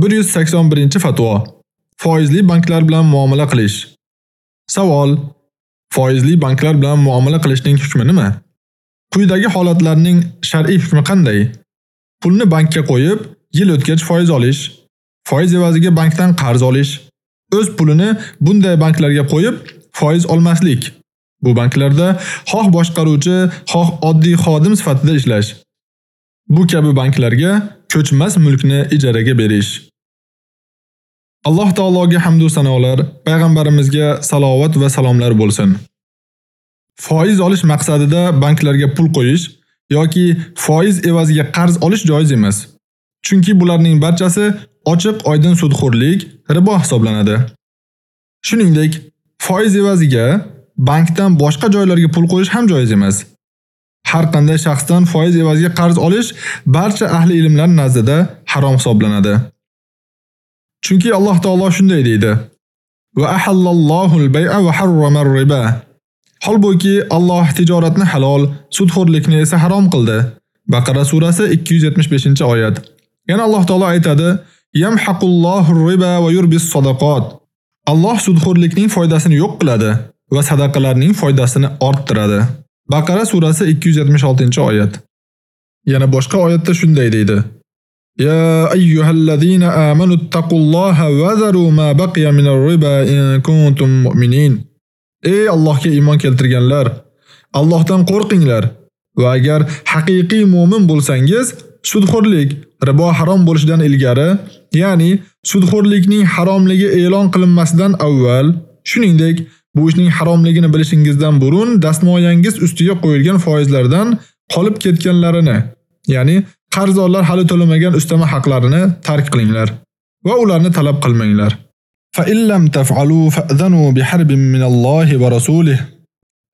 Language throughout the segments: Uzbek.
181-fatvo. Foizli banklar bilan muomala qilish. Savol: Foizli banklar bilan muomala qilishning hukmi nima? Quyidagi holatlarning shar'iy hukmi qanday? Pulni bankka qo'yib, yil o'tgach foiz olish, foiz evaziga bankdan qarz olish, o'z pulini bunday banklarga qo'yib, foiz olmaslik. Bu banklarda xoh boshqaruvchi, xoh oddiy xodim sifatida ishlash. Bu kabi banklarga ko'chmas mulkni ijaraga berish. Alloh taologa hamd va sanolar, payg'ambarimizga salovat va salomlar bo'lsin. Foiz olish maqsadida banklarga pul qo'yish yoki foiz evaziga qarz olish joiz emas. Chunki bularning barchasi ochiq oydin sudxo'rlik, ribo hisoblanadi. Shuningdek, foiz evaziga bankdan boshqa joylarga pul qo'yish ham joiz emas. Har qanday shaxsdan foiz evaziga qarz olish barcha ahli ilmlar nazdida harom hisoblanadi. Chunki Alloh taolo shunday deydi: Va ahallallohu al-bay'a va harrama ar-riba. Holbuki Alloh tijoratni halol, sudxo'rlikni esa harom qildi. Baqara surasi 275-oyat. Yana Alloh taolo aytadi: Yamhaqullohu ar-riba va yurbis sadaqat. Alloh sudxo'rlikning foydasini yo'q qiladi va sadaqalarning foydasini orttiradi. Baqara surasi 276-oyat. Yana boshqa oyatda shunday deydi: Ya ayyuhallazina amanu taqulloha الله وذروا ma baqiya minar-riba in kuntum mu'minin. Ey Allohga iymon keltirganlar, Allohdan qo'rqinglar va agar haqiqiy mu'min bo'lsangiz, sudxo'rlik, ribo harom bo'lishidan ilgari, ya'ni sudxo'rlikning haromligi e'lon qilinmasidan avval, shuningdek Bu ishning haromligini bilishingizdan burun dastmoyangiz ustiga qo'yilgan foizlardan qolib ketganlarini, ya'ni qarzdorlar hali to'lamagan ustama haqlarini tark qilinglar va ularni talab qilmanglar. Fa illam taf'alu fa'dhanu biharbin minallohi va rasulih.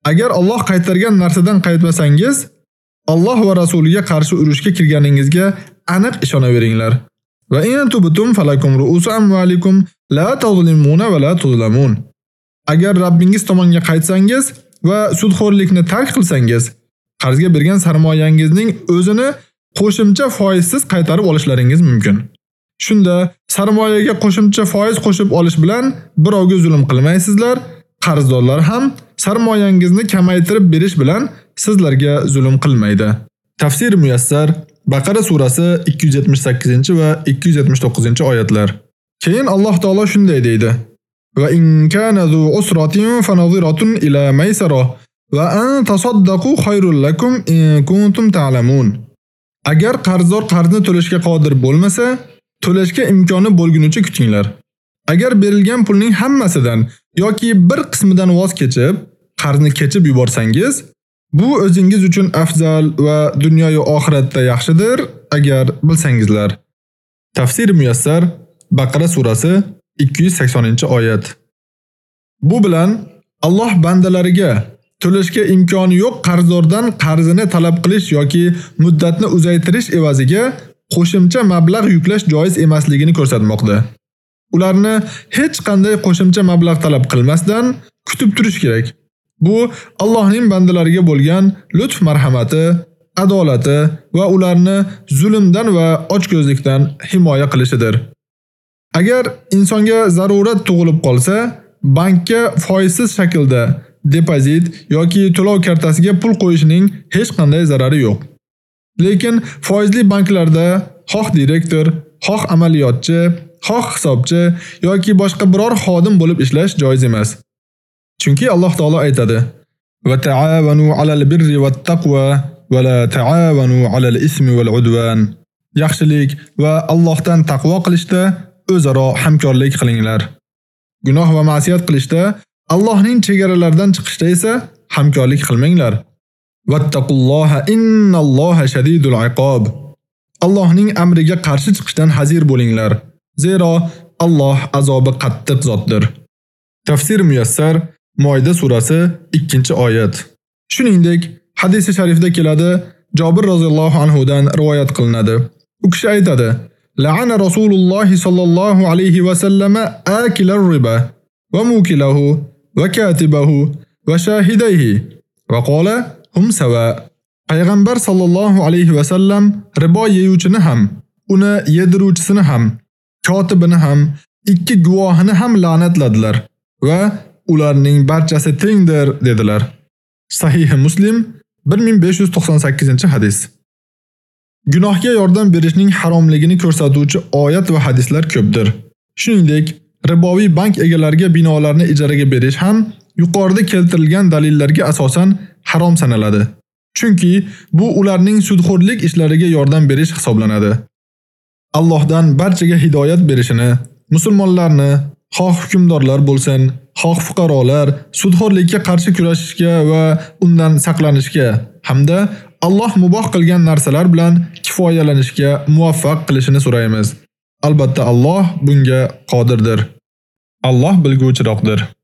Agar Alloh qaytargan narsadan qaytmasangiz, Alloh va rasuliga qarshi urushga kirganingizga aniq ishonaveringlar. Va in tubtum falakum ru'usu amwalikum la tuzlimuna va la tuzlamun. Agar Rabbingiz tomonga qaytsangiz va sudxo'rlikni tark qilsangiz, qarzga bergan sarmoyangizning o'zini qo'shimcha foizsiz qaytarib olishlaringiz mumkin. Shunda sarmoyaga qo'shimcha foiz qo'shib olish bilan birovga zulm qilmaysizlar, qarzdorlar ham sarmoyangizni kamaytirib berish bilan sizlarga zulm qilmaydi. Tafsir muyassar Baqara surasi 278 va 279-oyatlar. Keyin Alloh taolo shunday deydi: Va in kana zu usratin fanadhiratun ila maysara va an tasaddaqu khayrul lakum in kuntum ta'lamun. Agar qarzdor qarzni to'lashga qodir bo'lmasa, to'lashga imkoni bo'lgunicha kutinglar. Agar berilgan pulning hammasidan yoki bir qismidan voz kechib, qarzni kechib yuborsangiz, bu o'zingiz uchun afzal va dunyo va oxiratda yaxshidir agar bilsangizlar. Tafsir muyassar Baqara surasi 280-oyat. Bu bilan Alloh bandalariga to'lashga imkoni yo'q qarzdordan qarzini talab qilish yoki muddatni uzaytirish evaziga qo'shimcha mablag' yuklash joiz emasligini ko'rsatmoqda. Ularni hech qanday qo'shimcha mablag' talab qilmasdan kutib turish kerak. Bu Allohning bandalariga bo'lgan lutf marhamati, adolati va ularni zulmdan va ochko'zlikdan himoya qilishidir. Agar insonga zarurat tug'ilib qolsa, bankka foizsiz shaklda depozit yoki to'lov kartasiga pul qo'yishning hech qanday zarari yo'q. Lekin foizli banklarda xoh direktor, xoh amaliyotchi, xoh hisobchi yoki boshqa biror xodim bo'lib ishlash joiz emas. Chunki Alloh taolo aytadi: "Va ta'awanu 'alal birri wat taqwa va la ta'awanu 'alal ismi val 'udwan." Yaxshilik va Allohdan taqvo qilishda o'zaro hamkorlik qilinglar. Gunoh va ma'siyat qilishda, Allohning chegaralaridan chiqishda esa hamkorlik qilmanglar. Vattaqulloha innalloha shadidul iqob. Allohning amriga qarshi chiqishdan hazir bo'linglar. Zero Alloh azobi qattiq zotdir. Tafsir muyassar Moida surasi 2-oyat. Shuningdek, hadisi sharifda keladi, Jabir roziyallohu anhu dan rivoyat qilinadi. U kishi aytadi: "La'ana Rasululloh sallallohu alayhi va sallama akilar riba va mukilahu وكاتبه وشاهديه وقال هم سواء Payg'ambar sallallohu alayhi va sallam ribo yeyuvchini ham, uni yediruvchisini ham, kotibini ham, ikki guvohini ham la'natladilar va ularning barchasi tengdir dedilar. Sahih Muslim 1598-hadis. Gunohga yordam berishning haromligini ko'rsatuvchi oyat va hadislar ko'pdir. Shuningdek, riboviy bank egalariga binolarni ijaraga berish ham yuqorida keltirilgan dalillarga asosan harom sanaladi. Chunki bu ularning sudxo'rlik ishlariga yordam berish hisoblanadi. Allohdan barchaga hidoyat berishini, musulmonlarni xoh hukmdorlar bo'lsin, xoh fuqarolar sudxo'rlikka qarshi kurashishga va undan saqlanishga hamda Alloh muboh qilgan narsalar bilan kifoyalanishga muvaffaq qilishini so'raymiz. Albatta Alloh bunga qodirdir. Alloh bilguvchiroqdir.